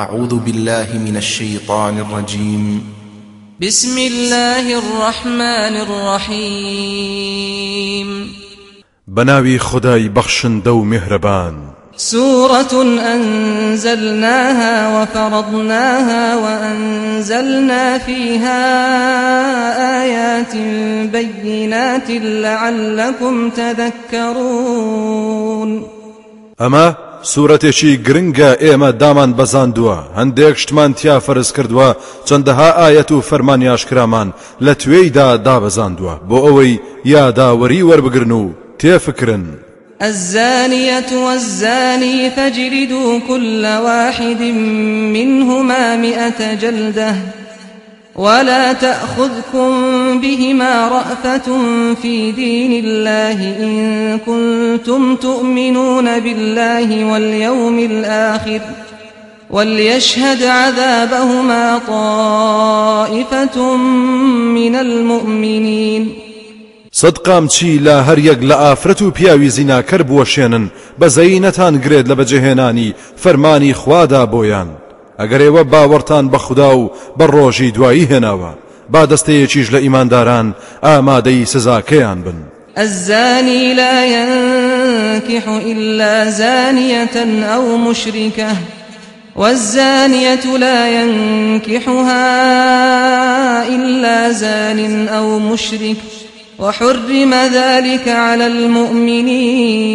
أعوذ بالله من الشيطان الرجيم. بسم الله الرحمن الرحيم. بناوي خداي بخشن دو مهربان. سورة أنزلناها وفرضناها وأنزلنا فيها آيات بينات لعلكم تذكرون. ئەمە سوورەتێکی گرنگە ئێمە دامان بەزاندووە. هەندێک شتمان تیا فەرز کردووە چەندەها ئاەت و فەرمانیاشکرامان لە توێیدا دابەزاندووە. بۆ ئەوەی یاداوەری وەربگرن و تێفکردن. الزانية والزاني فاجلدوا كل واحد منهما مئة جلدة. ولا تأخذكم بهما رأفة في دين الله إن كنتم تؤمنون بالله واليوم الآخر وليشهد عذابهما طائفة من المؤمنين. سەدقام چی لە هەریەک لە ئافرەت و پیاوی زیناکەر بوەشێنن بە زەینەتان گرێت لە خوادا بۆیان. ئەگەر ئێوە باوەڕتان بە خوددا و بە ڕۆژی دوایی هێناوە با دەستەیەکیش لە ئیمانداران ئامادەی سزاکەیان بن. الزاني لا ينكح إلا زانية أو مشركة والزانية لا ينكحها إلا زان أو مشرك وحرم ذلك على المؤمنين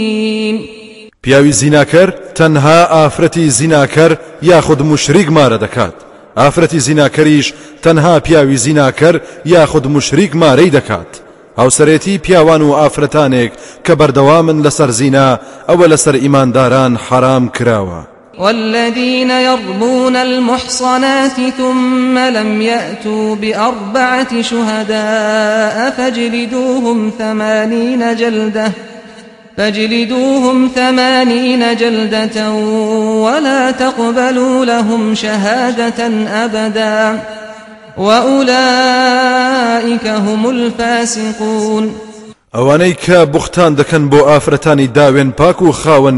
پیاوی زیناکەر تەنها ئافرەتی زیناکەر یاخود مشریک مارە دەکات. ئافرەتی زیناکەریش تەنها پیاوی زیناکەر یاخود مشریک مارەی دەکات. هاوسەرێتی پیاوان و ئافرەتانێک کە بەردەوامن لەسەر زینا ئەوە لەسەر ئیمانداران حرام کراوە. والذين يرمون المحصنات ثم لم يأتوا بأربعة شهداء فاجلدوهم ثمانين جلدة فاجلدوهم ثمانين جلدة ولا تقبلوا لهم شهادة أبدا. وأولئك هم الفاسقون. ئەوانەی کە بوختان دەکەن بۆ ئافرەتانی داوێن پاک و خاوەن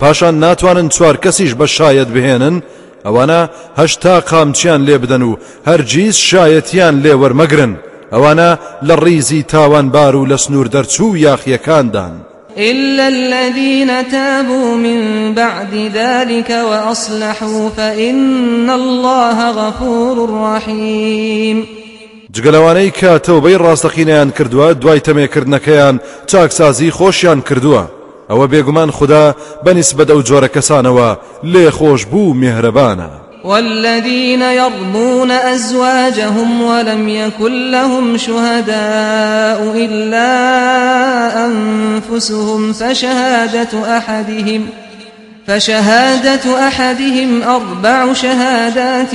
پاشان ناتوانن چوار کەسیش بە شایەت بهێنن ئەوانە هەشتا قامچیان لێ بدەن و هەرگیز شایەتیان لێ وەرمەگرن. ئەوانە لە ڕیزی تاوانبار و لە یاخیەکاندان. إلا الذين تابوا من بعد ذلك وأصلحوا فإن الله غفور رحيم. جگەلەوانەی کە تەوبەی ڕاستەقینیان کردووە دوای تەمێکردنەکەیان چاکسازی خۆشیان کردووە. ئەوە بێگومان خوددا بەنیسبەت ئەو جۆرە کەسانەوە لێ خۆش بوو میهرەبانە والذين يرمون أزواجهم ولم يكن لهم شهداء إلا أنفسهم فشهادة أحدهم فشهادة أحدهم أربع شهادات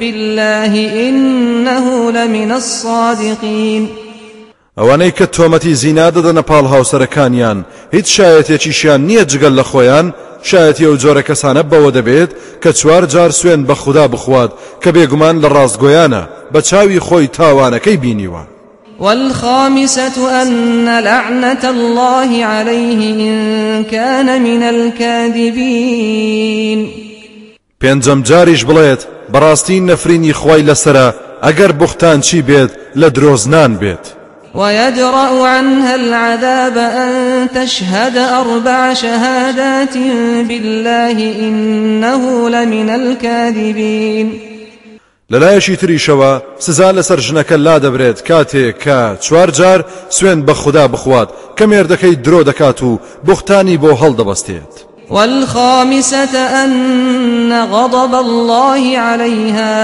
بالله إنه لمن الصادقين. ئەوانەی کە تۆمەتی زینا دەدەنە پاڵ هاوسەرەکانیان هیچ شایەتێکیشیان نییە جگەل لە خۆیان شایەتی ئەو جۆرە کەسانە بەوە دەبێت کە چوار جار سوێن بە خوددا بخوات کە بێگومان لە ڕاستگۆیانە بە چاوی خۆی تاوانەکەی بینیوە والخامسة أن لعنة الله عليه إن كان من الكاذبين پێنجەم جاریش بڵێت بەڕاستی نەفرینی خی لەسرە ئەگەر بوختان چی بێت لە درۆزنان بێت. ويدرأ عنها العذاب أن تشهد أربع شهادات بالله إنه لمن الكاذبين لەلایەشی تریشەوە سزا لەسەر ژنەکە لا دەبرێت کاتێک کە چوار جار سوێن بە خوددا بخوات کە مێردەکەی درۆ دەکات و بختانی بۆ هەڵدەبەستێت. والخامسة أن غضب الله عليها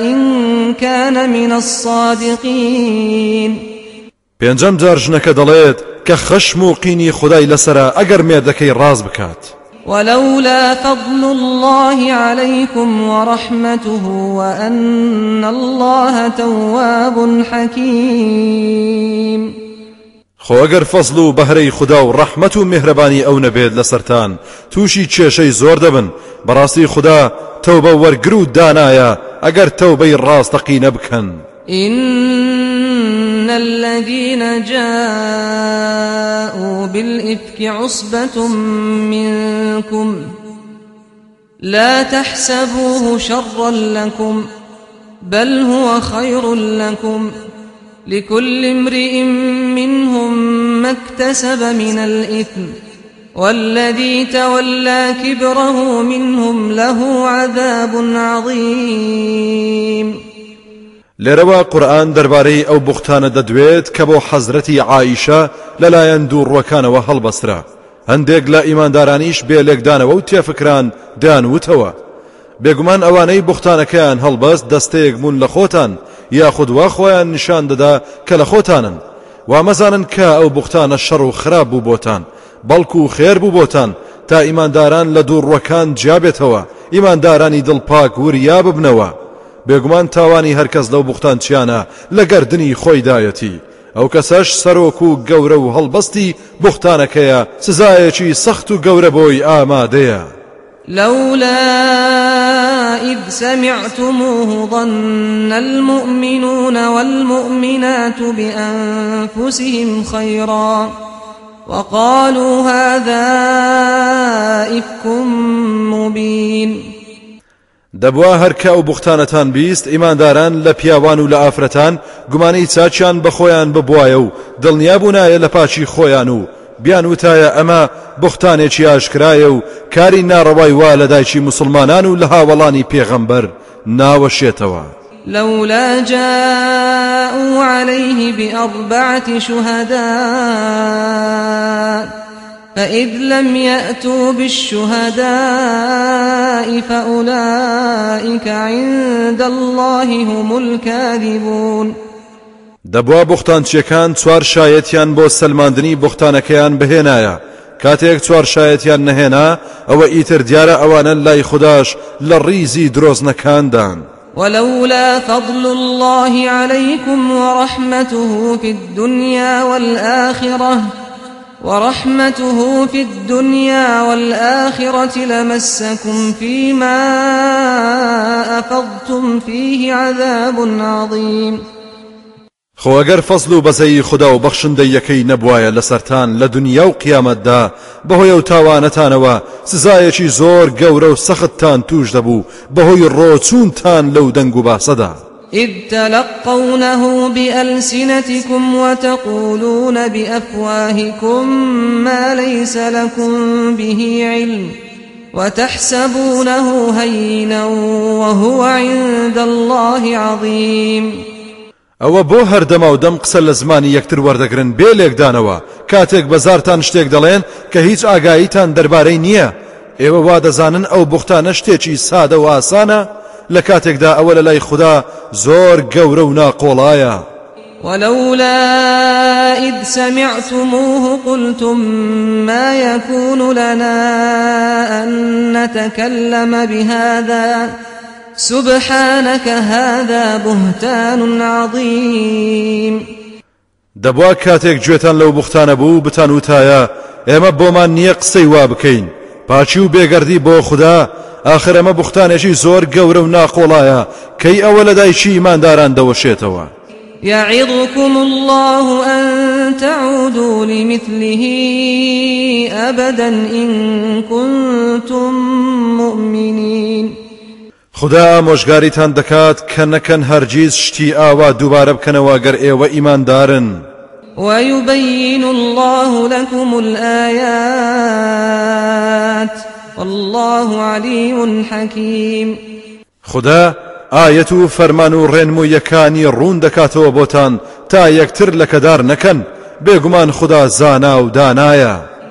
إن كان من الصادقين پێنجەم جار ژنەکە دەڵێت کە خەشم و قینی خدای لەسرە ئەگەر مێردەکەی ڕاز بکات. ولولا فضل الله عليكم ورحمته وأن الله تواب حكيم خۆ ئەگەر فەزل و بەهرەی خوددا و ڕەحمەت و میهرەبانی ئەو نەبێت لەسەران تووشی کێشەی زۆر دەبن. بەڕاستی خوددا تەوبە وەرگر و دانایە ئەگەر تەوبەی ڕاستەقینە بکەن إن الذين جاءوا بالإفك عصبة منكم لا تحسبوه شرا لكم بل هو خير لكم. لكل امرئ منهم ما اكتسب من الإثم والذي تولى كبره منهم له عذاب عظيم. لێرەوە قورآن دەربارەی ئەو بوختانە دەدوێت کە بۆ حەزرەتی عیشە لەلایەن دووڕوەکانەوە هەڵبەسترا هەندێک لە ئیماندارانیش بێ لێکدانەوە و تێفکران دایانوتەوە بێگومان ئەوانەی بوختانەکەیان هەڵبەست دەستەیەک بوون لە خۆتان یاخود وا خۆیان نیشان دەدا کە لە خۆتانن. وامەزانن کە ئەو بوختانە شەڕ و خراپ بوو بۆتان بەڵکو و خێر بوو بۆتان تا ئیمانداران لە دووڕوەکان جیابێتەوە ئیماندارانی دڵپاک وریا ببنەوە. بێگومان تاوانی هەرکەس لەو بوختان چیانە لە گردردنی خۆیدایەتی ئەو کەسەش سەرۆک و گەورە و هەڵبەستی بوختانەکەیە سزایەکی سەخت و گەورە بۆی ئامادەیە. لولا إذ سمعتموه ظن المؤمنون والمؤمنات بأنفسهم خيرا وقالوا هذا إفك مبين. دەبوا هەرکە و بوختانەتان بیست ئیمانداران لە پیاوان و لە ئافرەتان گومانەی چاچیان بەخۆیان ببوایە و دڵنیا بوونایە لە پاچی خۆیان و بیان وتایە ئەمە بختانێکی ئاشکرایە و کاری ناڕەوای وا لە دایکی مسلمانان و لە هاوڵانی پێغەمبەر. ناوەشێتەوە. لولا جاءوا عليه بأربعة شهداء فإذ لم يأتوا بالشهداء فأولئك عند الله هم الكاذبون. دەبوا بوختانچیەکان چوار شایەتیان بۆ سلماندنی بوختانەکەیان بهێنایە. کاتێک چوار شایەتیان نەهێنا ئەوە ئیتر دیارە ئەوانە لای خودداش لە ڕیزی درۆزنەکاندان. ولولا فضل الله عليكم ورحمته في الدنيا والآخرة ورحمته في الدنيا والآخرة لمسكم فيما أفضتم فيه عذاب عظيم. خۆگەر فەزل و بەزەی خوددا و بەخشندە یەکەی نەبوایە لەسەران لە دنیا و قیامەتدا بەهۆی و تاوانەتانەوە سزایەکی زۆر گەورە و سەختتان توش دەبوو بەهۆی ڕۆچوونتان لەو دەنگ و باسەدا. إذ تلقونه بألسنتكم وتقولون بأفواهكم ما ليس لكم به علم وتحسبونه هينا وهو عند الله عظيم ئەوە بۆ هەردەما و دەم قسە لە زمانی یەکتر وەردەگرن بێ لێکدانەوە. کاتێک بەزارتان شتێک دەڵێن کە هیچ ئاگاییتان دەربارەی نییە. ئێوە وا دەزانن ئەو بوختانە شتێکی سادە و ئاسانە. لە کاتێکدا ئەوە لە لای خوددا زۆر گەورە و ناقۆڵایە. ولولا إذ سمعتموه قلتم ما يكون لنا أن نتكلم بهذا؟ سبحانك هذا بهتان عظيم. دەبوا کاتێک گوێتان لەو بوختانە بوو بتان وتایە ئێمە بۆمان نییە قسەی وا بکەین. پاچی و بێگەردی بۆ خوددا آخر ئەمە بوختانێکی زۆر گەورە و ناقۆڵایە کەی ئەوە لە دایکی ئیمانداران دەوەشێتەوە؟ يعظكم الله أن تعودوا لمثله أبدا إن كنتم مؤمنين. خدا مۆژگاریتان دەکات کە نەکەن هەرگیز شتی ئاوا دووبارە بکەنەوە گەر ئێوە ئیماندارن. ويبين الله لكم الآيات والله عليم حكيم. خدا ئاەت و فەرمان و ڕێنمویەکانی ڕوون دەکاتەوە بۆتان تا یەکتر لەکەدار نەکەن. بێگومان خدا زانا و دانایە.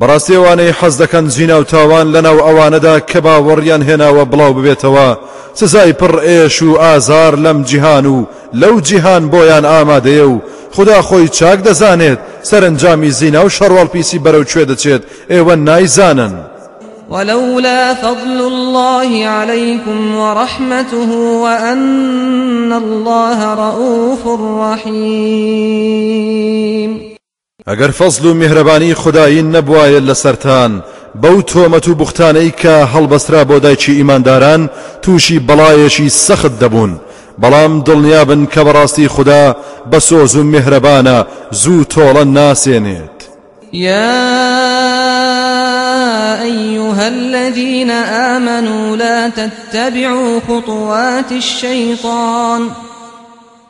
بەڕاستیێوانەی حەز دەکەن زینا و تاوان لەناو ئەوانەدا کە باوەڕیان هێناوە بڵاو ببێتەوە سزای پڕ ئێش و ئازار لەم جیهان و لەو جیهان بۆیان ئامادەیە و خدا خۆی چاک دەزانێت سەرنجامی زینا و شەڕوەڵ پیسی بەرەو کوێ دەچێت ئێوە نایزانن. ولولا فضل الله عليكم ورحمته وأن الله رؤوف رحيم ئەگەر فەزل و میهرەبانی خدایی نەبوایە لە سەران بەو تۆمەت و بوختانەی کە هەڵبەسترا بۆ دایکی ئیمانداران تووشی بەڵایەکی سەخت دەبوون. بەڵام دڵنیابن کە بەڕاستی خوددا بە سۆز و میهرەبانە زوو تۆڵە ناسێنێت. يا أيها الذين آمنوا لا تتبعوا خطوات الشيطان.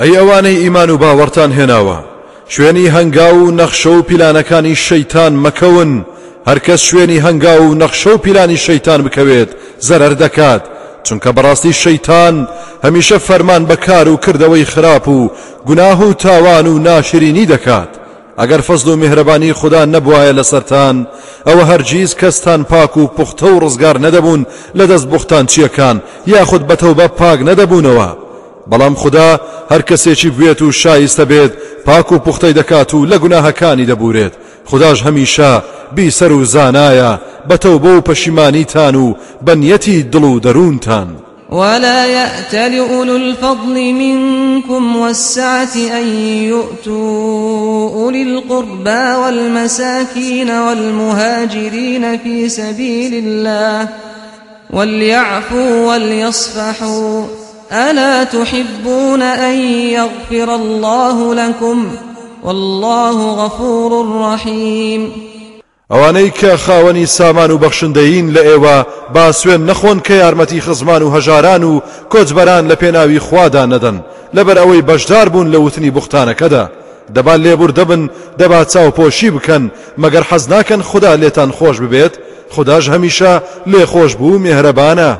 ئەی ئەوانەی ئیمان و باوەڕتان هێناوە. شوێنی هەنگا و نەخشە و پیلانەکانی شەیتان مەکەون. هەرکەس شوێنی هەنگا و نەخشە و پیلانی شەیتان بکەوێت زەرەر دەکات. چونکە بەڕاستی شەیتان هەمیشە فەرمان بەکار و کردەوەی خراپ و گوناه و تاوان و ناشرینی دەکات. ئەگەر فەزل و میهرەبانی خوددا نەبوایە لەسەرتان ئەوە هەرگیز کەستان پاک و پوختە و ڕزگار نەدەبوون لە دەست بوختان چیەکان یاخود بەتەو بە پاک نەدەبوونەوە. بەڵام خدا هەر کەسێکی بێت و شایستە بێت پاک و پوختەی دەکات و لە گوناهەکانی دەبورێت. خداش هەمیشە بیسەر و زانایە بەتەو بۆ و پەشیمانیتان و بەنیەتی دڵ و دەروونتان. ولا يأتل أولو الفضل منكم والسعة أن يؤتوا أولي القربى والمساكين والمهاجرين في سبيل الله وليعفوا وليصفحوا ألا تحبون أن يغفر الله لكم والله غفور رحيم. ئەوانەی کە خاوەنی سامان و بەخشندەین لە ئێوە با سوێن نەخۆن کە یارمەتی خزمان و هەژاران و کۆچبەران لە پێناوی خوادا نەدەن. لەبەر ئەوەی بەشدار بوون لە وتنی بوختانەکەدا. دەبا لێبوردە بن دەبا چاوپۆشی بکەن مەگەر حەز ناکەن خودا لێتان خۆش ببێت. خوداش هەمیشە لێ خۆش بوو میهرەبانە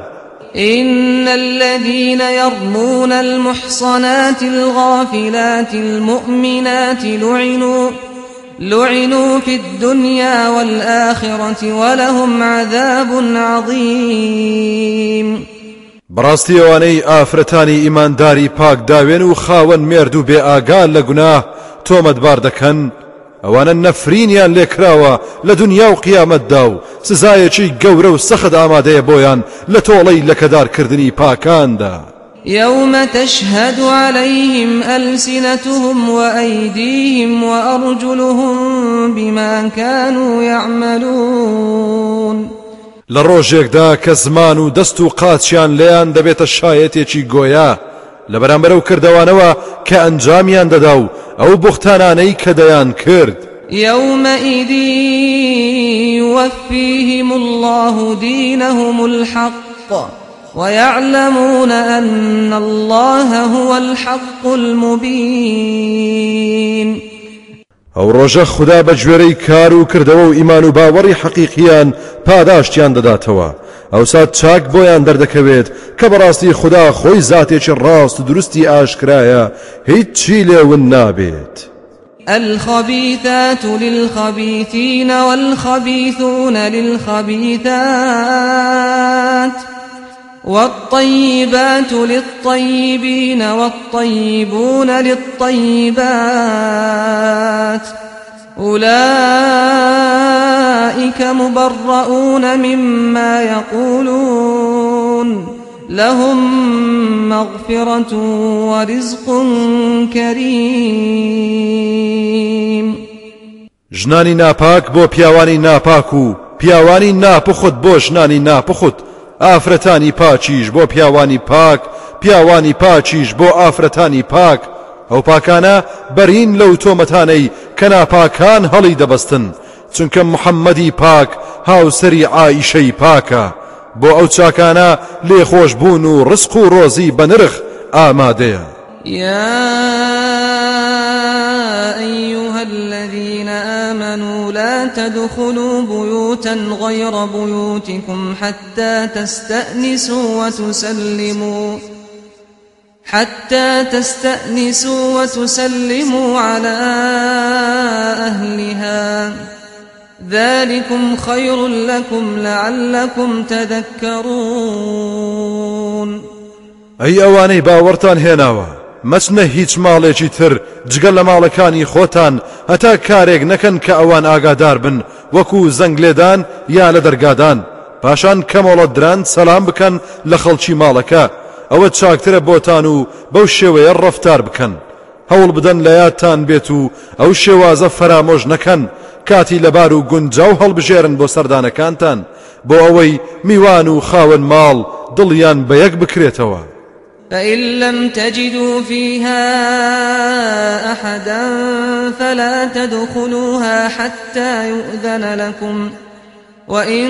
إن الذين يرمون المحصنات الغافلات المؤمنات لعنوا لعنوا في الدنيا والآخرة ولهم عذاب عظيم. بەڕاستی ئەوانەی ئافرەتانی ئیمانداری پاک داوێن و خاوەن مێرد و بێ ئاگال لە دەکەن ئەوانە نەفرینیان لێکراوە لە دنیا و قیامەتدا و سزایەکی گەورە و سەخت ئامادەیە بۆیان لە تۆڵەی لەکەدارکردنی پاکاندا. يوم تشهد عليهم ألسنتهم وأيديهم وأرجلهم بما كانوا يعملون. لە ڕۆژێکدا کە زمان و دەست و قاچیان لێیان دەبێتە شایەتێکی گۆیا لە بەرامبەر و کردوانەوە کە ئەنجامیان دەدا و ئەو بختانانەی يومئذ يوفيهم الله دينهم الحق ويعلمون أن الله هو الحق المبين. ئەو ڕۆژە خوددا بە گوێرەی کار و کردەوە و ئیمان و باوەڕی حەقیقیان پاداشتیان دەداتەوە ئەوسا چاک بۆیان دەردەکەوێت کە بەڕاستی خوددا خۆی زاتێکی ڕاست و دروستی ئاشکرایە هیچ چی لێون نابێت. الخبيثات للخبيثين والخبيثون للخبيثات والطيبات للطيبين والطيبون للطيبات أولئك مبرؤون مما يقولون لهم مغفرة ورزق كريم. ژنانی ناپاک بۆ پیاوانی ناپاک و پیاوانی ناپخت بۆ ژنانی ناپخت ئافرەتانی پاچیش بۆ پیاوانی پاک پیاوانی پاچیش بۆ ئافرەتانی پاک. ئەو پاکانە بەرین لەو تۆمەتانەی کە ناپاکان هەڵی دەبەستن. چونکە محەممەدی پاک هاوسری ئایشەی پاکە. بۆ ئەو چاکانە لێخۆش بوون و ڕسق و ڕۆزی بە نرخ ئامادەیە. يا أيها الذين آمنوا لا تدخلوا بيوتا غير بيوتكم حتى تستأنسوا وتسلموا حتى تستأنسوا وتسلموا على أهلها. ذلكم خير لكم لعلكم تذكرون. ئەی ئەوانەی باوەڕتان هێناوە مەچنە هیچ ماڵێکی تر جگەل لە ماڵەکانی خۆتان هەتا کارێک نەکەن کە ئەوان ئاگادار بن. وەکو زەنگ لێدان یا لە دەرگادان. پاشان کەمەڵە دران سەسلام بکەن لە خەڵکی ماڵەکە. ئەوە چاکترە بۆتان و بەو شێوەیە ڕفتار بکەن. هەوڵ بدەن لە یادتان بێت و ئەو شێوازە فەرامۆژ نەکەن. کاتی لەبار و گونجاو هەڵبژێرن بۆ سەردانەکانتان. بۆ ئەوەی میوان و خاون ماڵ دڵیان بە یەک بکرێتەوە. فإن لم تجدوا فيها أحدا فلا تدخلوها حتى يؤذن لكم. وإن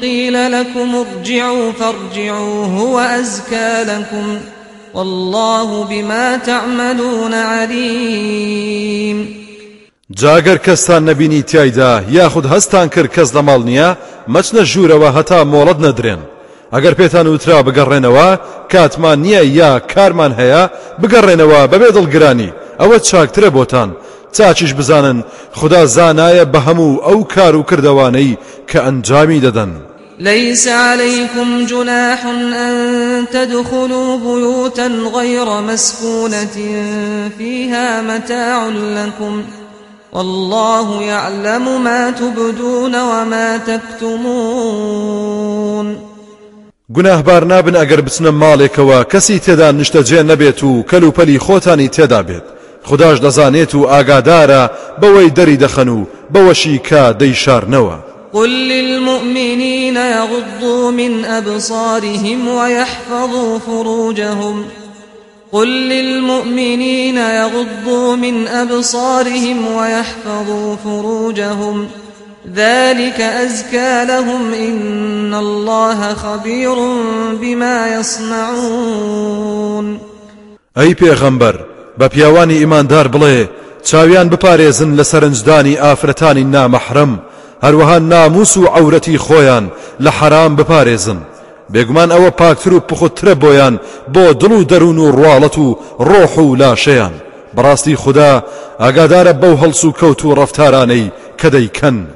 قيل لكم ارجعوا فارجعوا هو أزكى لكم. والله بما تعملون عليم. جاگەر کەستان نەبینی تایدا یاخود هەستان کرد کەس لەماڵ نییە مەچنە ژوورەوە هەتا مۆڵەت نەدرێن. ئەگەر پێتان وترا بگەڕێنەوە کاتمان نییە یا کارمان هەیە بگەڕێنەوە بەبێ دڵگرانی ئەوە چاکترە بۆتان. چاچیش بزانن خدا زانایە بە هەموو ئەو کار و کردوانەی کە ئەنجامی دەدەن. ليس عليكم جناح أن تدخلوا بيوتا غير مسكونة فيها متاع لكم. والله يعلم ما تبدون وما تكتمون. گوناهبار نابن ئەگەر بچنە ماڵێکەوە کەسی تێدا نیشتەجێ نەبێت و کەلوپەلی خۆتانی تێدا بێت خداش دەزانێت و ئاگادارە بەوەی دەری دەخەن و بەوەشی کا دەیشارنەوە قل للمؤمنين يغضوا من أبصارهم ويحفظوا فروجهم. قل للمؤمنين يغضوا من أبصارهم ويحفظوا فروجهم. ذلك أزكى لهم إن الله خبير بما يصنعون. أي پیغمبر بە پیاوانی ئیماندار بڵێ چاویان بپارێزن لە سەرنجدانی ئافرەتانی نامەحرم هەروەها ناموس و عورەتی خۆیان لە حرام بپارێزن. بێگومان ئەوە پاکتر و پخوترە بۆیان بۆ دڵ و دەروون و ڕواڵەت و ڕۆح و لاشەیان. بەڕاستی خوددا ئاگادارە بەو هەڵس و کەوت و ڕفتارانەی کە دەیکەن.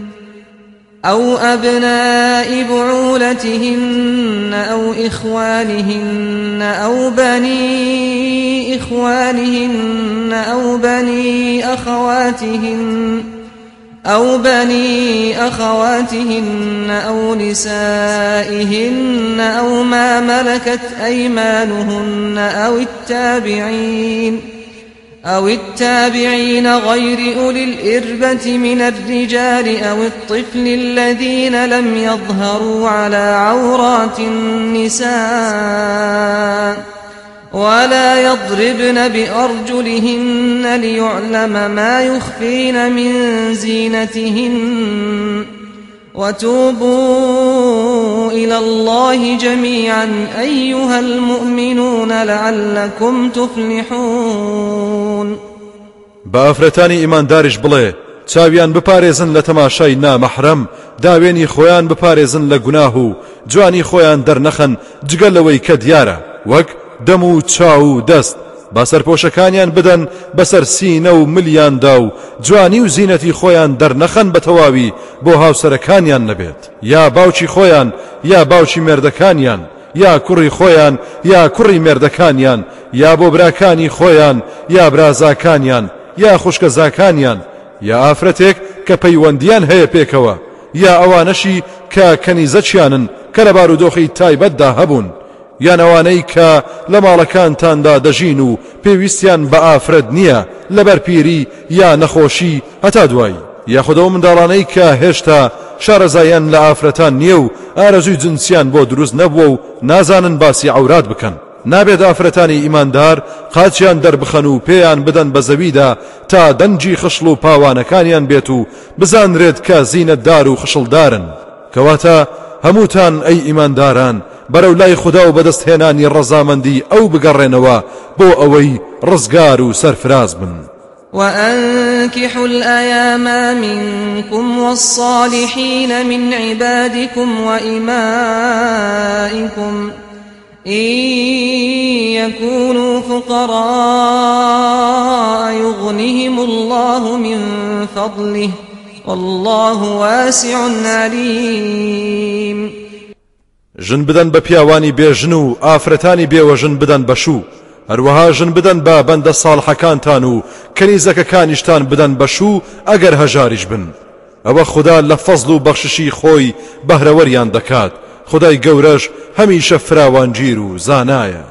أو أبناء بعولتهن أو إخوانهن أو بني إخوانهن أو بني أخواتهن أو بني أخواتهن أو نسائهن أو ما ملكت أيمانهن أو التابعين أو التابعين غير أولي الإربة من الرجال أو الطفل الذين لم يظهروا على عورات النساء ولا يضربن بأرجلهن ليعلم ما يخفين من زينتهن وتوبوا إلى الله جميعا أيها المؤمنون لعلكم تفلحون. بافرەتانی ئیمانداریش بڵێ چاویان بپارێزن لە تەماشای نامەحرەم داوێنی خۆیان بپارێزن لە گوناه و جوانی خۆیان دەرنەخەن جگەل لەوەی کە دیارە وەک چاو با سەرپۆشەکانیان بدەن بەسەر سینە و ملیاندا و جوانی و زیینەتی خۆیان دەرنەخەن بە تەواوی بۆ هاوسەرەکانیان نەبێت. یا باوکی خۆیان یا باوکی مێردەکانیان یا کوڕی خۆیان یا کوڕی مێردەکانیان یا بۆ براکانی خۆیان یا برازاکانیان یا خوشکە زاکانیان یا ئافرەتێک کە پەیوەندیان هەیە پێکەوە یا ئەوانەشی کە کەنیزەچیانن کە لە بارودۆخی تایبەتدا هەبوون. یان ئەوانەی کە لە ماڵەکانتاندا دەژین و پێویستیان بە ئافرەت نییە. لەبەر پیری یا نەخۆشی هەتا دوایی. یاخودەوە منداڵانەی کە هێشتا شارەزایان لە ئافرەتان نییە و ئارەزوی جنسیان بۆ دروست نەبووە و نازانن باسی عورات بکەن. نابێت ئافرەتانی ئیماندار قاچیان دەربخەن و پێیان بدەن بە زەویدا تا دەنجی خشل و پاوانەکانیان بێت و بزانرێت کە زیینەتدار و خشلدارن کەواتە هەمووتان ئەی ئیمانداران بەرەو لای خوددا و بەدەستهێنانی ڕەزامەندی ئەو بگەڕێنەوە بۆ ئەوەی ڕزگار و سەرفراز بن. وأنكحوا الأيام منكم والصالحين من عبادكم وإمائكم إن يكونوا فقراء يغنهم الله من فضله والله واسع عليم. ژن بدەن بە پیاوانی بێژن و ئافرەتانی بێوەژن بدەن بەشوو هەروەها ژن بدەن بە بەندە ساڵحەکانتان و کەنیزەکەکانیشتان بدەن بەشوو ئەگەر هەژاریش بن. ئەوە خوددا لە فەزل و بەخششی خۆی بەهرەوەریان دەکات. خدای گەورەش هەمیشە فراوانگیر و زانایە.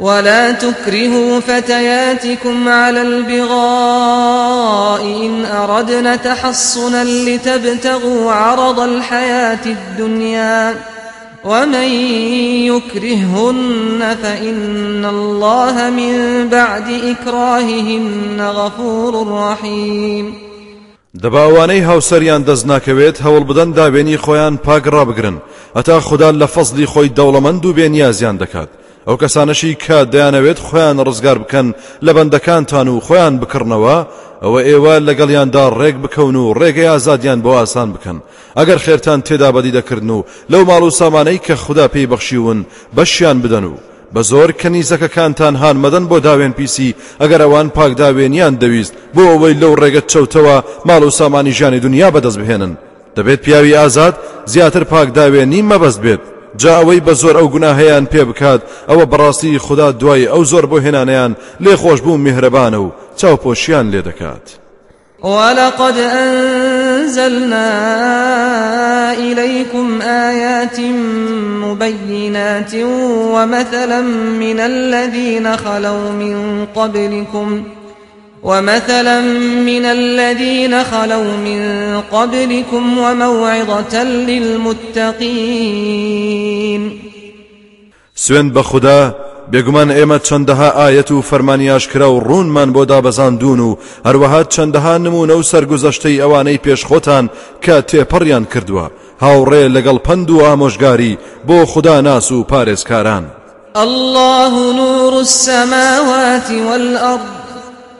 ولا تكرهوا فتياتكم على البغاء إن أردنا تحصنا لتبتغوا عرض الحياة الدنيا ومن يكرههن فإن الله من بعد إكراههن غفور رحيم. دەباوانەی هاوسەریان دەست ناکەوێت هەوڵ بدەن داوێنی خۆیان پاک ڕابگرن. ئەتا خوددا لە فەزلی خۆی دەوڵەمەند و بێنیازیان دەکات. ئەو کەسانەشی کە دەیانەوێت خۆیان ڕزگار بکەن لە بەندەکانتان و خۆیان بکردنەوە ئەوە ئێوە لەگەڵیاندا ڕێک بکەون و ڕێگەی ئازادیان بۆ ئاسان بکەن. ئەگەر خێرتان تێدا بەدی دەکردن و لەو ماڵ و سامانەی کە خودا پێی بەخشیون بەشیان بدەن و بە زۆر کەنیزەکەکانتان هان مەدەن بۆ داوێن پیسی ئەگەر ئەوان پاک داوێنیان دەویست بۆ ئەوەی لەو ڕێگە چەوتەوە ماڵ و سامانی ژیانی دنیا بەدەست بهێنن. دەبێت پیاوی ئازاد زیاتر پاک داوێنی مەبەست بێت. جا ئەوەی بە زۆر ئەو گوناهەیان پێ بکات ئەوە بەڕاستی خودا دوای ئەو زۆر بۆ هێنانیان لێ خۆش بوو میهرەبانە و چاوپۆشیان لێ دەکات. ولقد أنزلنا إليكم آيات مبينات ومثلا من الذين خلوا من قبلكم ومثلا من الذين خلوا من قبلكم وموعظة للمتقين. سوين بخدا بێگومان ئێمە چەندەها ئاەت و فەرمانیاشکرا و ڕوونمان بۆ دابەزاندون و هەروەها چەندەها نمونە و سەرگوزەشتەی ئەوانەی پێشخۆتان کە تێپەڕیان کردووە. هاوڕێ لەگەڵ پند و ئامۆژگاری بۆ خوددا ناس و پارێزکاران. الله نور السماوات والأرض.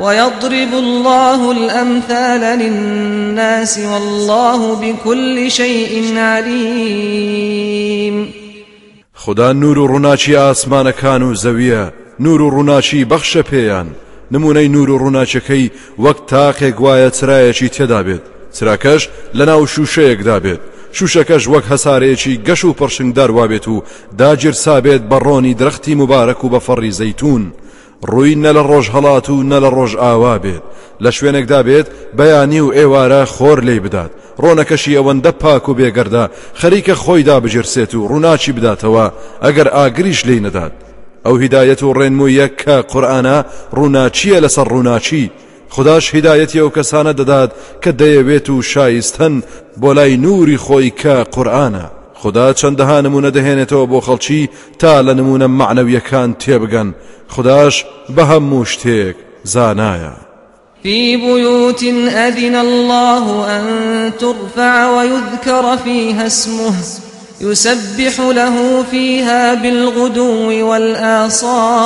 ويضرب الله الأمثال للناس والله بكل شيء عليم. خدا نور و ڕووناچی ئاسمانەکان و زەویە نور و بەخشە پێیان. نمونەی نور و ڕووناچەکەی وەک تاقێک وایە چرایەکی تێدا بێت. چراکەش لە ناو شوشەیەکدا بێت شوشەکەش وەک هەسارەیەکی گەش و پڕشنگدار وابێت و داگیر سابێت بە ڕۆنی درەختی مبارەک و بە ڕووی نە لە ڕۆژ هەڵات و نە لە ڕۆژ ئاوا بێت. لە شوێنێکدا بێت بەیانی و ئێوارە خۆر لێی بدات. ڕۆنەکەشی ئەوەندە پاک و بێگەردە خەریکە خۆیدا بجرسێت و ڕووناچی بداتەوە ئەگەر ئاگریش لی نەدات. ئەو هیدایەت و ڕێنمویە کە قورآانە ڕووناچیە لەسەر ڕووناچی. خداش هیدایەتی ئەو کەسانە دەدات کە دەیەوێت و شایستن بۆ لای نوری خۆی کە قورآانە خدا چەندەها نمونە دەهێنێتەوە بۆ خەڵکی تا لە نمونە معنەویەکان تێبگەن خداش بە هەموو شتێک في بيوت أذن الله أن ترفع ويذكر فيها اسمه. يسبح له فيها بالغدو والآصال.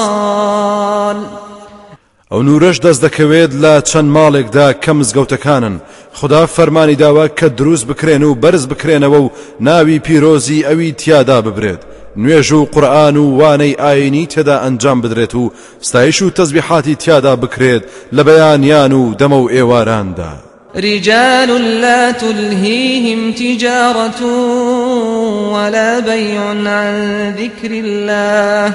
ئەو نورەش دەست دەکەوێت لە چەند ماڵێکدا کە مزگەوتەکانن. خدا فەرمانی داوە کە دروست بکرێن و بەرز بکرێنەوە و ناوی پیرۆزی ئەوی تیادا ببرێت. نوێژ و قورآن و وانەی ئاینی تێدا ئەنجام بدرێت و ستایش و تەزبیحاتی تیادا بکرێت لە بەیانیان و دەمە و ئێواراندا. رجال لا تلهيهم تجارة ولا بيع عن ذكر الله.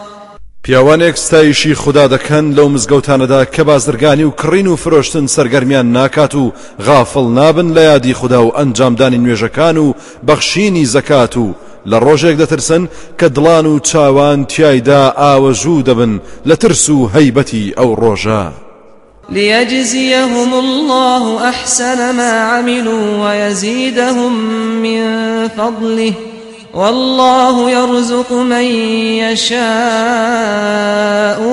پیاوانێک ستایشی خوددا دەکەن لەو مزگەوتانەدا کە بازرگانی و کڕین و فرۆشتن سەرگەرمیان ناکات و غافڵ نابن لە یادی خوددا و ئەنجامدانی نوێژەکان و بەخشینی زەکات و لە ڕۆژێک دەترسن کە دڵان و چاوان تایدا ئاوەژوو دەبن لە ترس و هەیبەتی ئەو ڕۆژە. ليجزيهم الله أحسن ما عملوا ويزيدهم من فضله والله يرزق من يشاء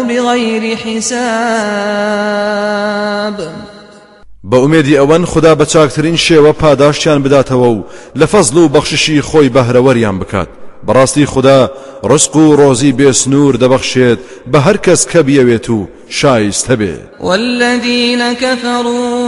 بغير حساب. بە ئەوەن خدا بە چاکترین شێوە پاداشتیان بداتەوە و لە فەزل و بەخششی خۆی بەهرەوەریان بکات. بەڕاستی خدا ڕسق و ڕۆزی بێسنوور دەبەخشێت بە هەر کەس کە بیەوێت و شایست هەبێ والذینە كفروا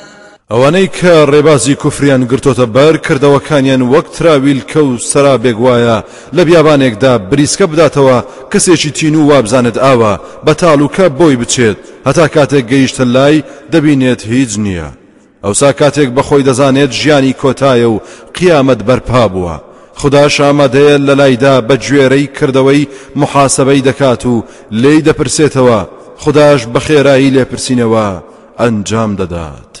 ئەوانەی کە ڕێبازی کوفریان گرتۆتە بەر کردەوەکانیان وەک تراویل کە و سرا بێگوایە لە بیابانێکدا بریسکە بداتەوە کەسێکی تین و وابزانت ئاوە بە تاڵوکە بۆی بچێت. هەتا کاتێک گەیشتە لای دەبینێت هیچ نییە. ئەوسا کاتێک بەخۆی دەزانێت ژیانی کۆتایە و قیامەت بەرپا بووە. خداش ئامادەیە لە لایدا بە گوێرەی کردەوەی محاسبەی دەکات و لی دەپرسێتەوە. خداش بە خێرایی لێپرسینەوە. ئەنجام دەدات.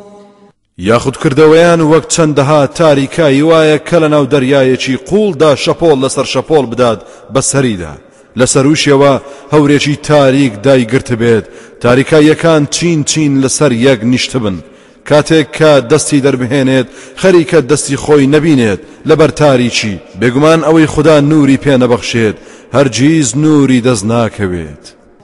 یاخود کردەوەیان وەک چەندەها تاریکایی وایە کە لە ناو دەریایەکی قوڵدا شەپۆل لەسەر شەپۆل بدات بەسەریدا لە سەروشیەوە هەورێکی تاریک دایگرت بێت. تاریکاییەکان چین چین لەسەر یەک نیشت بن. کاتێک کە دەستی دەربهێنێت خەریکە دەستی خۆی نەبینێت. لەبەر تاریکی بێگومان ئەوەی خوددا نوری پێ نەبەخشێت هەرگیز نوری دەست ناکەوێت.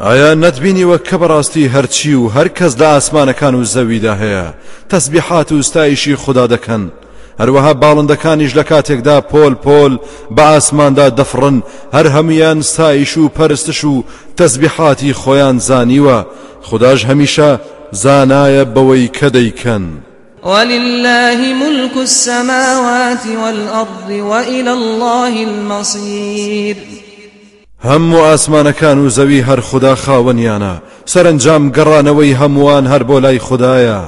ئایا نەتبینیوە کە بەڕاستی هەرچی و هەر کەس لە ئاسمانەکان و زەویدا هەیە؟ تەسبیحات و ستایشی خوددا دەکەن. هەروەها باڵندەکانیش لە کاتێکدا پۆل پۆل بە ئاسماندا دەفڕن. هەر هەمویان ستایش و پەرستش و تەسبیحاتی خۆیان زانیوە. خداش هەمیشە زانایە بەوەی کە دەیکەن. ولله ملك السماوات والأرض وإلى الله المصير هەموو ئاسمانەکان و زەوی هەر خوددا خاوەنیانە. سەرنجام گەڕانەوەی هەمووان هەر بۆ لای خدایە.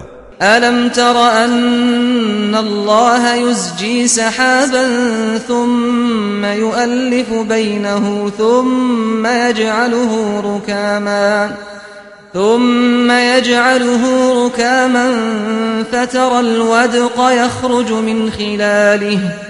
ألم تر أن الله يزجي سحابا ثم يؤلف بينه ثم يجعله ركاما ثم يجعله ركاما فترى الودق يخرج من خلاله.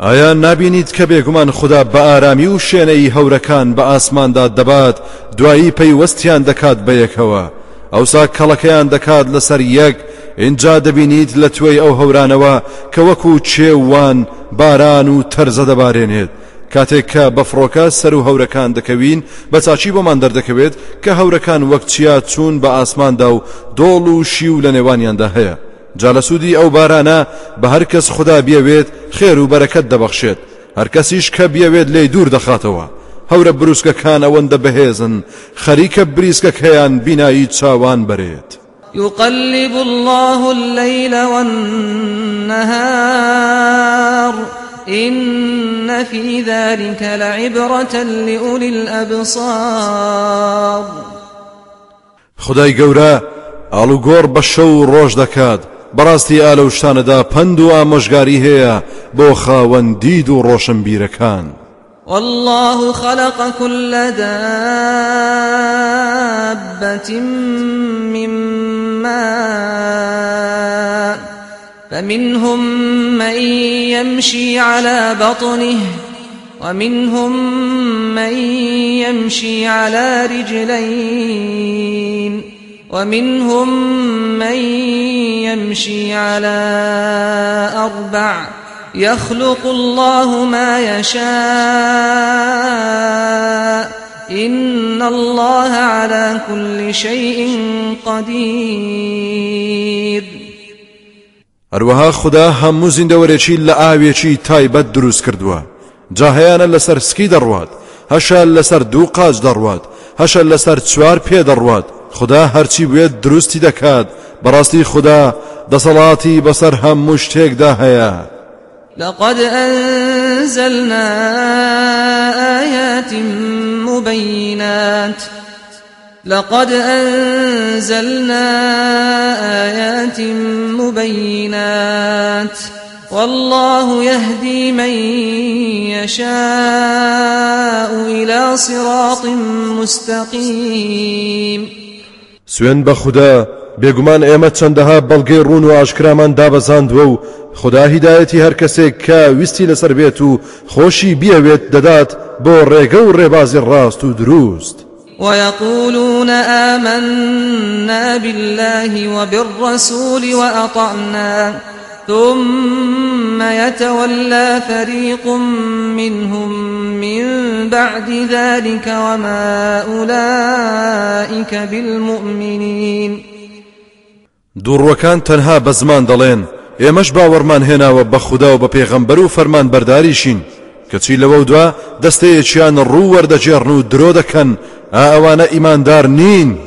ئایا نبینیت کە بێگومان خوددا بە ئارامی و شوێنەی هەورەکان بە ئاسماندا دەبات دوایی پەیوەستیان دەکات بە یەکەوە؟ ئەوسا کەڵەکەیان دەکات لەسەر یەک اینجا دەبینیت لە توێی ئەو هەورانەوە کە وەکو چێوان باران و تەرزە دەبارێنێت. کاتێک کە بە فڕۆکە سەروو هەورەکان دەکەوین بە چاکی بۆمان دەردەکەوێت کە هەورەکان وەک چیا چوون بە ئاسماندا و دۆڵ و شیو لە نێوانیاندا هەیە. جا لە سوودی ئەو بارانە بە هەر کەس خودا بیەوێت خێر و بەرەکەت دەبەخشێت. هەر کەسیش کە بیاوێت لێی دوور دەخاتەوە. هەورە بروسکەکان ئەوەندە بەهێزن خەریکە بریسکەکەیان بینایی چاوان بەرێت. يقلب الله الليل والنهار. إن في ذلك لعبرة لأولي الأبصار. خدای گەورە ئاڵوگۆڕ بە شەو ڕۆژ دەکات. بەڕاستی ئالە شتانەدا پند و ئامۆژگاری هەیە بۆ خاوەن دید و ڕۆشنبیرەکان. والله خلق كل دابة من ماء فمنهم من يمشي على بطنه ومنهم من يمشي على رجلين. ومنهم من يمشي على أربع يخلق الله ما يشاء إن الله على كل شيء قدير. هەروەها خدا هەموو زیندەوەرێکی لە ئاوێکی تایبەت دروست کردووە جاهیانە لەسەر سکی دەڕوات هەشە لەسەر دوو قاج دەڕوات هەشە لەسەر چوار پێ دەڕوات خدا هەرچی بێت دروستی دەکات بەڕاستی خدا دەسەڵاتی بەسەر هەموو شتێکدا هەیە لقد أنزلنا آيات مبينات. لقد أنزلنا آيات مبينات. والله يهدي من يشاء إلى صراط مستقيم. سوێن بە خوددا بێگومان ئێمە چەندەها بەڵگەی ڕوون و ئاشکرامان دابەزاندووە و خدا هیدایەتی هەر کەسێک کە ویستی لەسەر بێت و خۆشی بیاوێت دەدات بۆ ڕێگە و ڕێبازی ڕاست و دروست. ويقولون آمنا بالله وبالرسول وأطعنا ثم يتولى فريق منهم من بعد ذلك وما أولئك بالمؤمنين. دووڕوەکان تەنها بە زمان دەڵێن. ئێمەش باوەڕمان هێناوە بە خوددا و بە پێغەمبەر و فەرمان بەرداریشین. کەچی لەوە دوا دەستەیەکیان ڕوو وەردەجێڕن و درۆ دەکەن. ئا ئەوانە ئیماندار نین.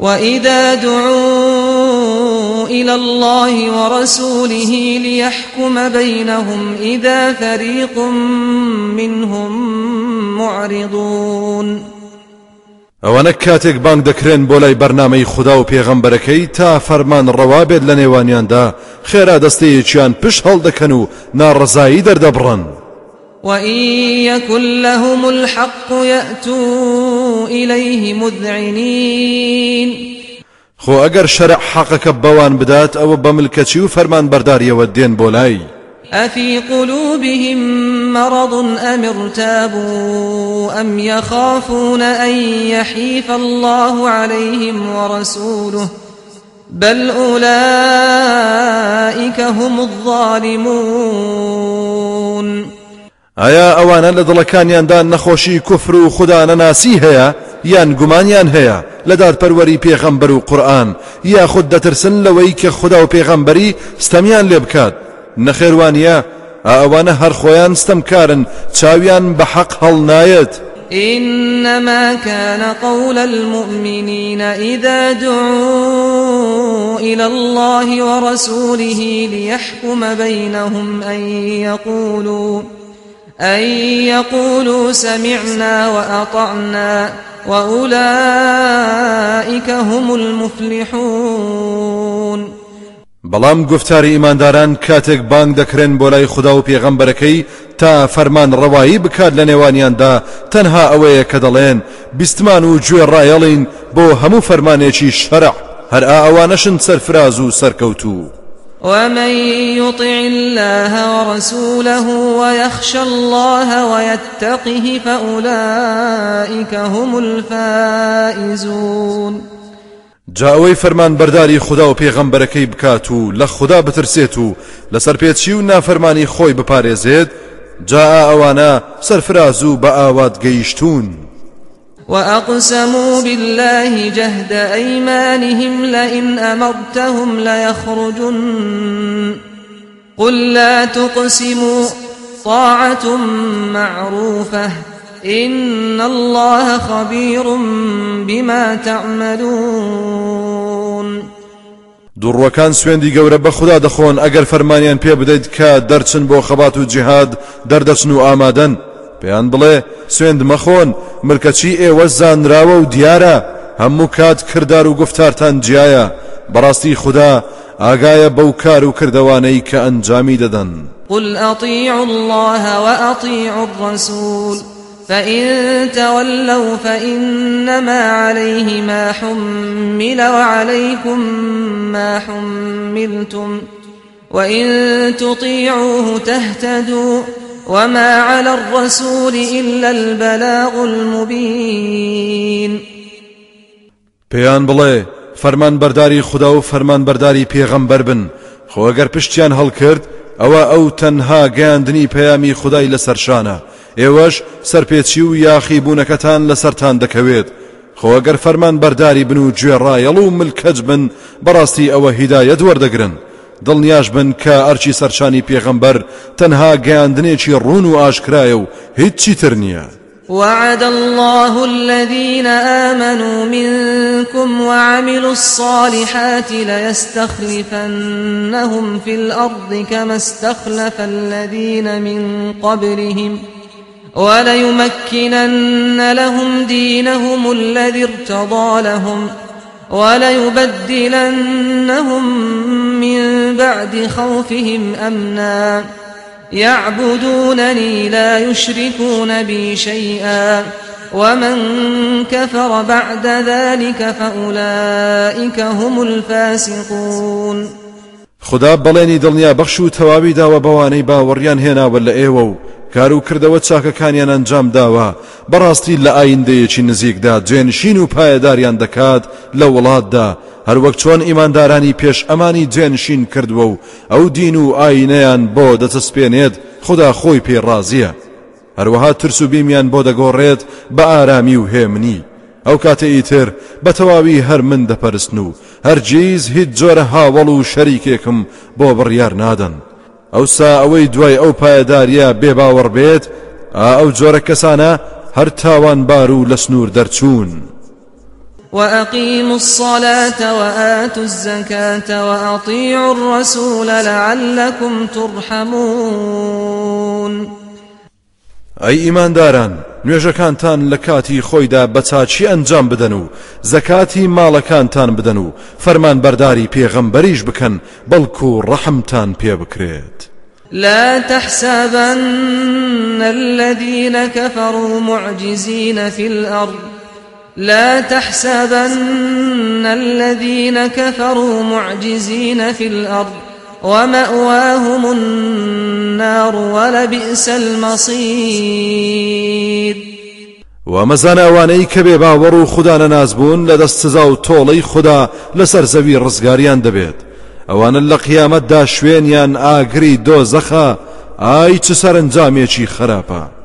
وإذا دعوا إلى الله ورسوله ليحكم بينهم إذا فريق منهم معرضون. ئەوانە کاتێک بانگ دەکرێن بۆ لای بەرنمەی خوددا و پێغەمبەرەکەی تا فەرمان ڕەوابێت لە نێوانیاندا خێرا دەستەیەکیان پشت هەڵدەکەن و ناڕزایی دەردەبڕن. وإن يكن لهم الحق يأتوا إليه مذعنين. خۆ ئەگەر شەرع حەقەکە بەوان بدات ئەوە بە ملکەچی و فەرمان بەرداریەوە دێن بۆ لای أفي قلوبهم مرض أم ارتابوا أم يخافون أن يحيف الله عليهم ورسوله بل أولئك هم الظالمون۔ ئایا ئەوانە لە دڵەکانیاندا نەخۆشی کوفر و خوددا نەناسی هەیە یان گومانیان هەیە. لە دادپەروەری پێغەمبەر و قورآن. یاخود دەترسن لەوەی کە خوددا و پێغەمبەری ستەمیان لێ بکات. نەخێوانە ئەوانە هەر خۆیان ستەمکارن. چاویان بە حەق هەڵ نایەت. إنما كان قول المؤمنين إذا دعوا إلى الله ورسوله ليحكم بينهم أن يقولوا أن يقولوا سمعنا وأطعنا. وأولئك هم المفلحون بەڵام گفتاری ئیمانداران کاتێک بانگ دەکرێن بۆ لای خوددا و پێغەمبەرەکەی تا فەرمان ڕەوایی بکات لە نێوانیاندا تەنها ئەوەیە کە دەڵێن بیستمان و گوێ ڕایەڵین بۆ هەموو فەرمانێکی شەرع هەر ئەوانەشن سەرفراز و سەرکەوتوو. ومن يطع الله ورسوله ويخشى الله ويتقه فأولئك هم الفائزون جاوەی فەرمان بەرداری خوددا و پێغەمبەرەکەی بکات و لە خوددا بترسێت و لەسەر پێچی و نافەرمانی خۆی جا ئەوانە سەرفراز و بە ئاوات. وأقسموا بالله جهد أيمانهم لئن أمرتهم ليخرجن. قل لا تقسموا طاعة معروفة إن الله خبير بما تعملون. دوڕوەکان سوێندی گەورە بە خودا دەخۆن ئەگەر فەرمانیان پێ بدەیت کە دەرچن بۆ خەبات و جیهاد دەردەچن و ئامادەن. پێیان بڵێ سوێند مەخۆن ملکەچی ئێوە زانراوە و دیارە. هەموو کات کردار و گفتارتان جیایە. بەڕاستی خوددا ئاگایە بەو کار و کردوانەی کە ئەنجامی دەدەن. قل أطيعوا الله وأطيعوا الرسول. فإن تولوا فإنما عليه ما حمل وعليكم ما حملتم. وإن تطيعوه تهتدوا وما على الرسول إلا البلاغ المبين پێیان بڵێ فەرمان بەرداری خوددا و فەرمان بەرداری پێغەمبەر بن. خۆگەر پشتیان هەڵکرد ئەوە ئەو تەنها گەاندنی پەیامی خودای لەسەرشانە ئێوەش سەرپێچی و یاخی بوونەکەتان لەسەرتان دەکەوێت. خۆگەر فەرمان بەرداری بن و گوێڕایەڵ و ملکەج بن بەڕاستی ئەوە هیدایەت وەردەگرن. دڵنیاش بن کە ئەرچی سەرچانی پێغەمبەر تەنها گەیاندنێکی ڕون و ئاشکرایە و هیچی تر نییە. وعد الله الذين آمنوا منكم وعملوا الصالحات ليستخلفنهم في الأرض كما استخلف الذين من قبلهم وليمكنن لهم دينهم الذي ارتضى لهم وليبدلنهم من بعد خوفهم أمنا. يعبدونني لا يشركون بي شيئا. ومن كفر بعد ذلك فأولئك هم الفاسقون. خدا بەڵێنی دڵنیا بەخش و تەواوی داوە بەوانەی باوەڕیان هێناوە لە ئێوە و کار و کردەوە چاکەکانیان ئەنجام داوە. بەڕاستی لە ئایندەیەکی نزیکدا جێنشین و پایەداریان دەکات لە وڵاتدا. هەروەک چۆن ئیماندارانی پێش ئەمانی جێنشین کردووە و ئەو دین و ئاینەیان بۆ دەتەسپێنێت خدا خۆی پێڕازیە هەروەها ترس و بیمیان بۆ دەگۆڕێت بە ئارامی و هێمنی. ئەو کاتە ئیتر بە تەواوی هەر من دەپەرستن و هەرگیز هیچ جۆرە هاوڵ و شەریکێکم بۆ بڕیار نادەن. ئەوسا ئەوەی دوای ئەو پایەداریە بێباوەڕ بێت ئەو جۆرە کەسانە هەر تاوان بار و لە سنوور دەرچوون. وأقيموا الصلاة وآتوا الزكاة وأطيعوا الرسول لعلكم ترحمون ئەی ئیمانداران نوێژەکانتان لە کاتی خۆیدا بە چاچی ئەنجام بدەن و زەکاتی ماڵەکانتان بدەن و فەرمان بەرداری پێغەمبەریش بکەن بەڵکو و ڕەحمتان پێ بکرێت. لا تحسبن الذين كفروا معجزين في الأرض لا تحسبن الذين كفروا معجزين في الأرض ومأواهم النار ولبئس المصير. ومەزان ئەوانەی کە بێ باوەڕ و خوددانە نازبوون لە دەست سزا و تۆڵەی خوددا لەسەر زەوی ڕزگاریان دەبێت. ئەوانە لە قیامەتدا شوێنیان ئاگری دۆزەخە ئای چ سەرنجامێکی خراپە.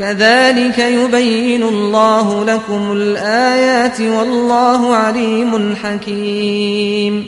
كذلك يبين الله لكم الآيات والله عليم حكيم.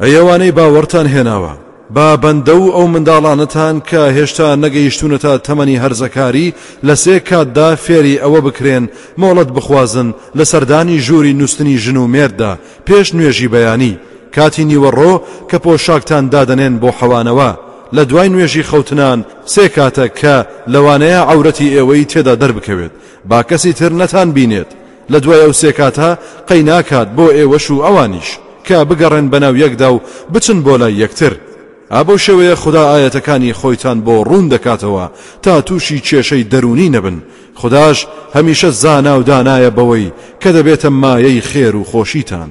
ئەیەوانەی باوەڕتان هێناوە. با بەندە و ئەو منداڵانتان کە هێشتا نەگەیشتونەتە تەمەنی هەرزەکاری لە سێ کاتدا فێری ئەوە بکرێن مۆڵەت بخوازن لە سەردانی ژووری نووسنی ژن و مێردا. پێش نوێژی بەیانی. کاتی نیوەڕۆ کە پۆشاکتان دادەنێن بۆ حەوانەوە. لە دوای نوێژی خەوتنان سێ کاتە کە لەوانەیە عورەتی ئێوەی تێدا دەربکەوێت. با کەسی تر نەتان بینێت. لە دوای ئەو سێ کاتە قەی ناکات بۆ ئێوەش و ئەوانیش کە بگەڕێن بەناو یەکدا و بچن بۆ لای یەکتر. ئابۆ شێوەیە خدا ئاەتەکانی خۆیتان بۆ ڕوون دەکاتەوە تا تووشی کێشەی دەرونی نەبن. خداش هەمیشە زانا و دانایە بەوەی کە دەبێتە مایەی خێر و خۆشیتان.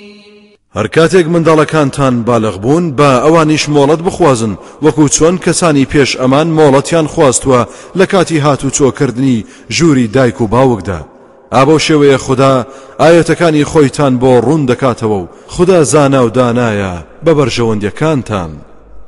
هەر کاتێک منداڵەکانتان بالغ بوون با ئەوانیش مۆڵەت بخوازن وەکو چۆن کەسانی پێش ئەمان مۆڵەتیان خواستووە لە کاتی هات و چۆکردنی ژووری دایک و باوکدا ئابۆ شێوەیە خوددا ئاەتەکانی خۆیتان بۆ ڕوون دەکاتەوە و خوددا زانا و دانایە بە بەرژەوەندەکانتان.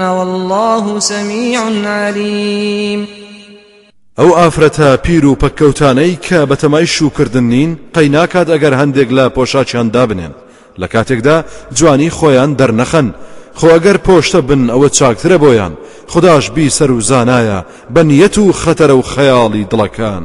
والله سميع عليم. ئەو ئافرەتە پیر و پەککەوتانەی کە بەتەمای شوکردن نین قەیناکات ئەگەر هەندێک لە پۆشاچیان دابنێن. لە کاتێکدا جوانی خۆیان دەرنەخەن. خۆ ئەگەر پۆشتە بن ئەوە چاکترە بۆیان. خداش بی سەر و زانایە بە نیەت و خەتەرە و خەیاڵی دڵەکان.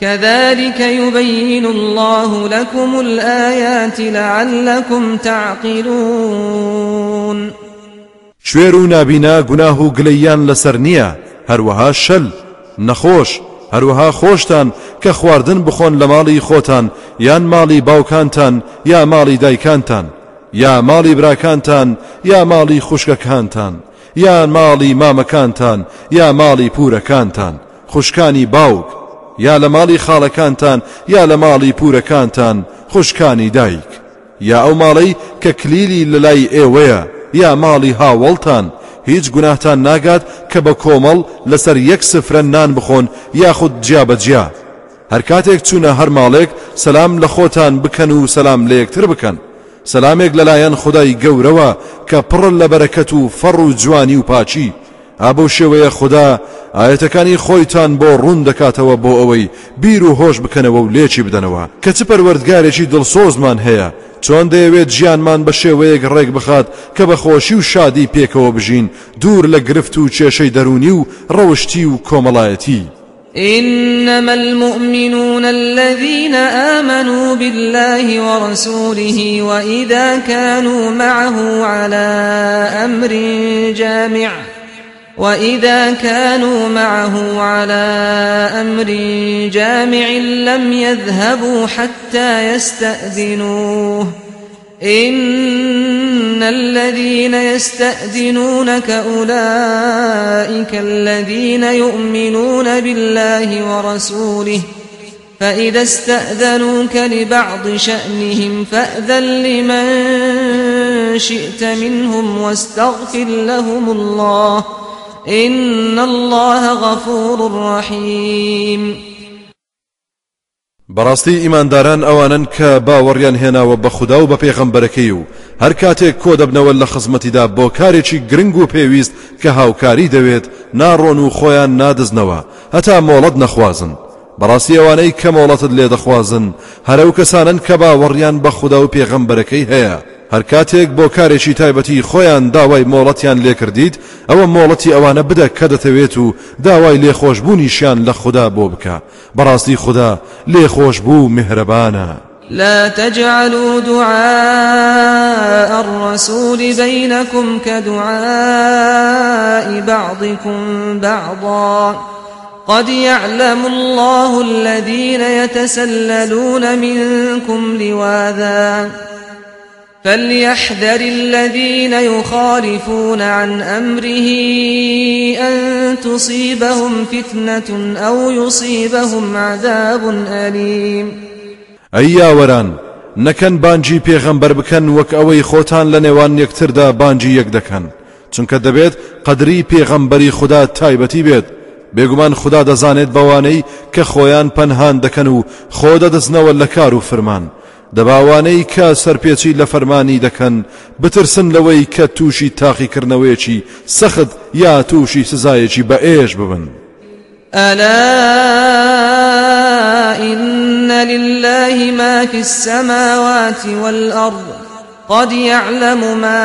كذلك يبين الله لكم الآيات لعلكم تعقلون. شوێر و نابینا گوناه و گلەیان لەسەر نییە. هەروەها شەل نەخۆش هەروەها خۆشتان کە خواردن بخۆن لە ماڵی خۆتان یان ماڵی باوکانتان یا ماڵی دایکانتان یا ماڵی براکانتان یا ماڵی خوشکەکانتان یان ماڵی مامەکانتان یا ماڵی یا لە ماڵی خاڵەکانتان یا لە ماڵی پورەکانتان خوشکانی دایک. یا ئەو ماڵەی کە کلیلی لە لای ئێوەیە یا ماڵی هاوڵتان هیچ گوناهتان ناگات کە بە کۆمەڵ لەسەر یەک سفرە نان بخۆن یاخود جیابەجیا هەر کاتێک چوونە هەر ماڵێک سەسلام لە خۆتان بکەن و سەسلام لە یەکتر بکەن. سەلامێک لەلایەن خدای گەورەوە کە پڕ لە بەرەکەت و فەڕ و جوانی و پاچی. ئابە شێوەیە خوددا ئاەتەکانی خۆیتان بۆ ڕوون دەکاتەوە بۆ ئەوەی. بیر و هۆش بکەنەوە و لێکی بدەنەوە. کە چ پەروەردگارێکی دڵسۆزمان هەیە؟ چۆن دەیەوێت ژیانمان بە شێوەیەک ڕێک بخات کە بە خۆشی و شادی پێکەوە بژین دوور لە گرفت و کێشەی دەرونی و ڕەوشتی و کۆمەڵایەتی. إنما المؤمنون الذين آمنوا بالله ورسوله وإذا كانوا معه على أمر جامع وإذا كانوا معه على أمر جامع لم يذهبوا حتى يستأذنوه إن الذين يستأذنونك أولئك الذين يؤمنون بالله ورسوله فإذا استأذنوك لبعض شأنهم فأذن لمن شئت منهم واستغفر لهم الله إن الله غفور رحيم. بەڕاستی ئیمانداران ئەوانن کە باوەڕیان هێناوە بە خوددا و بە پێغەمبەرەکەی و هەر کاتێک کۆ دەبنەوە لە خزمەتیدا بۆ کارێکی گرنگ و پێویست کە هاوکاری دەوێت ناڕۆن و خۆیان نادزنەوە هەتا مۆڵەت نەخوازن. بەڕاستی ئەوانەی کە مۆڵەتت لێ دەخوازن هەرەو کەسانن کە باوەڕیان بە خوددا و پێغەمبەرەکەی هەیە. هەر کاتێک بۆ کارێکی تایبەتی خۆیان داوای مۆڵەتیان لێکردیت ئەوە مۆڵەتی ئەوانە بدە کە دەتەوێت و داوای لێخۆشببوونیشیان لە خوددا بۆ بکە. بەڕاستی خوددا لێخۆشببوو میهرەبانە. لا تجعلوا دعاء الرسول بينكم كدعاء بعضكم بعضا. قد يعلم الله الذين يتسللون منكم لواذا. فليحذر الذين يخالفون عن أمره أن تصيبهم فتنة أو يصيبهم عذاب أليم. أي وران نەکەن بانجی پێغەمبەر بکەن وەک ئەوەی خۆتان لە نێوان یەکتردا بانجی یەک دەکەن چونکە دەبێت قدری پێغەمبەری خوددا تایبەتی بێت بێگومان خوددا دەزانێت بەوانەی کە خۆیان پەنهان دەکەن و فرمان. دەباوانەی کە سەرپێچی لە فەرمانی دەکەن بترسن لەوەی کە تووشی تاقیکردنەوەیەکی سەخت یا تووشی سزایەکی بە ئێش ببن. ألا إن لله ما في السماوات والأرض قد يعلم ما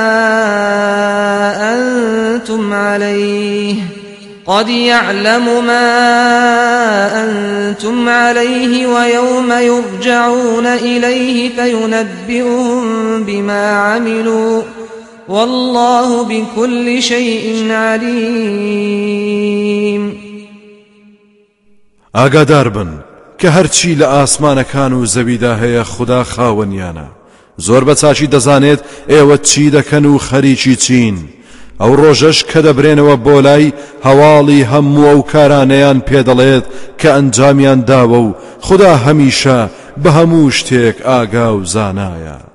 أنتم عليه. قد يعلم ما أنتم عليه ويوم يرجعون إليه فينبئهم بما عملوا والله بكل شيء عليم. ئاگادار بن کە هەرچی لە ئاسمانەکان و زەویدا هەیە خوددا خاوەنیانە. زۆر بە چاچی چی دەکەن چین. ئەو ڕۆژەش کە دەبرێنەوە بۆ لای هەواڵی هەموو ئەو کارانەیان پێدەڵێت کە ئەنجامیان داوە و خدا هەمیشە بە هەموو شتێک ئاگا و زانایە.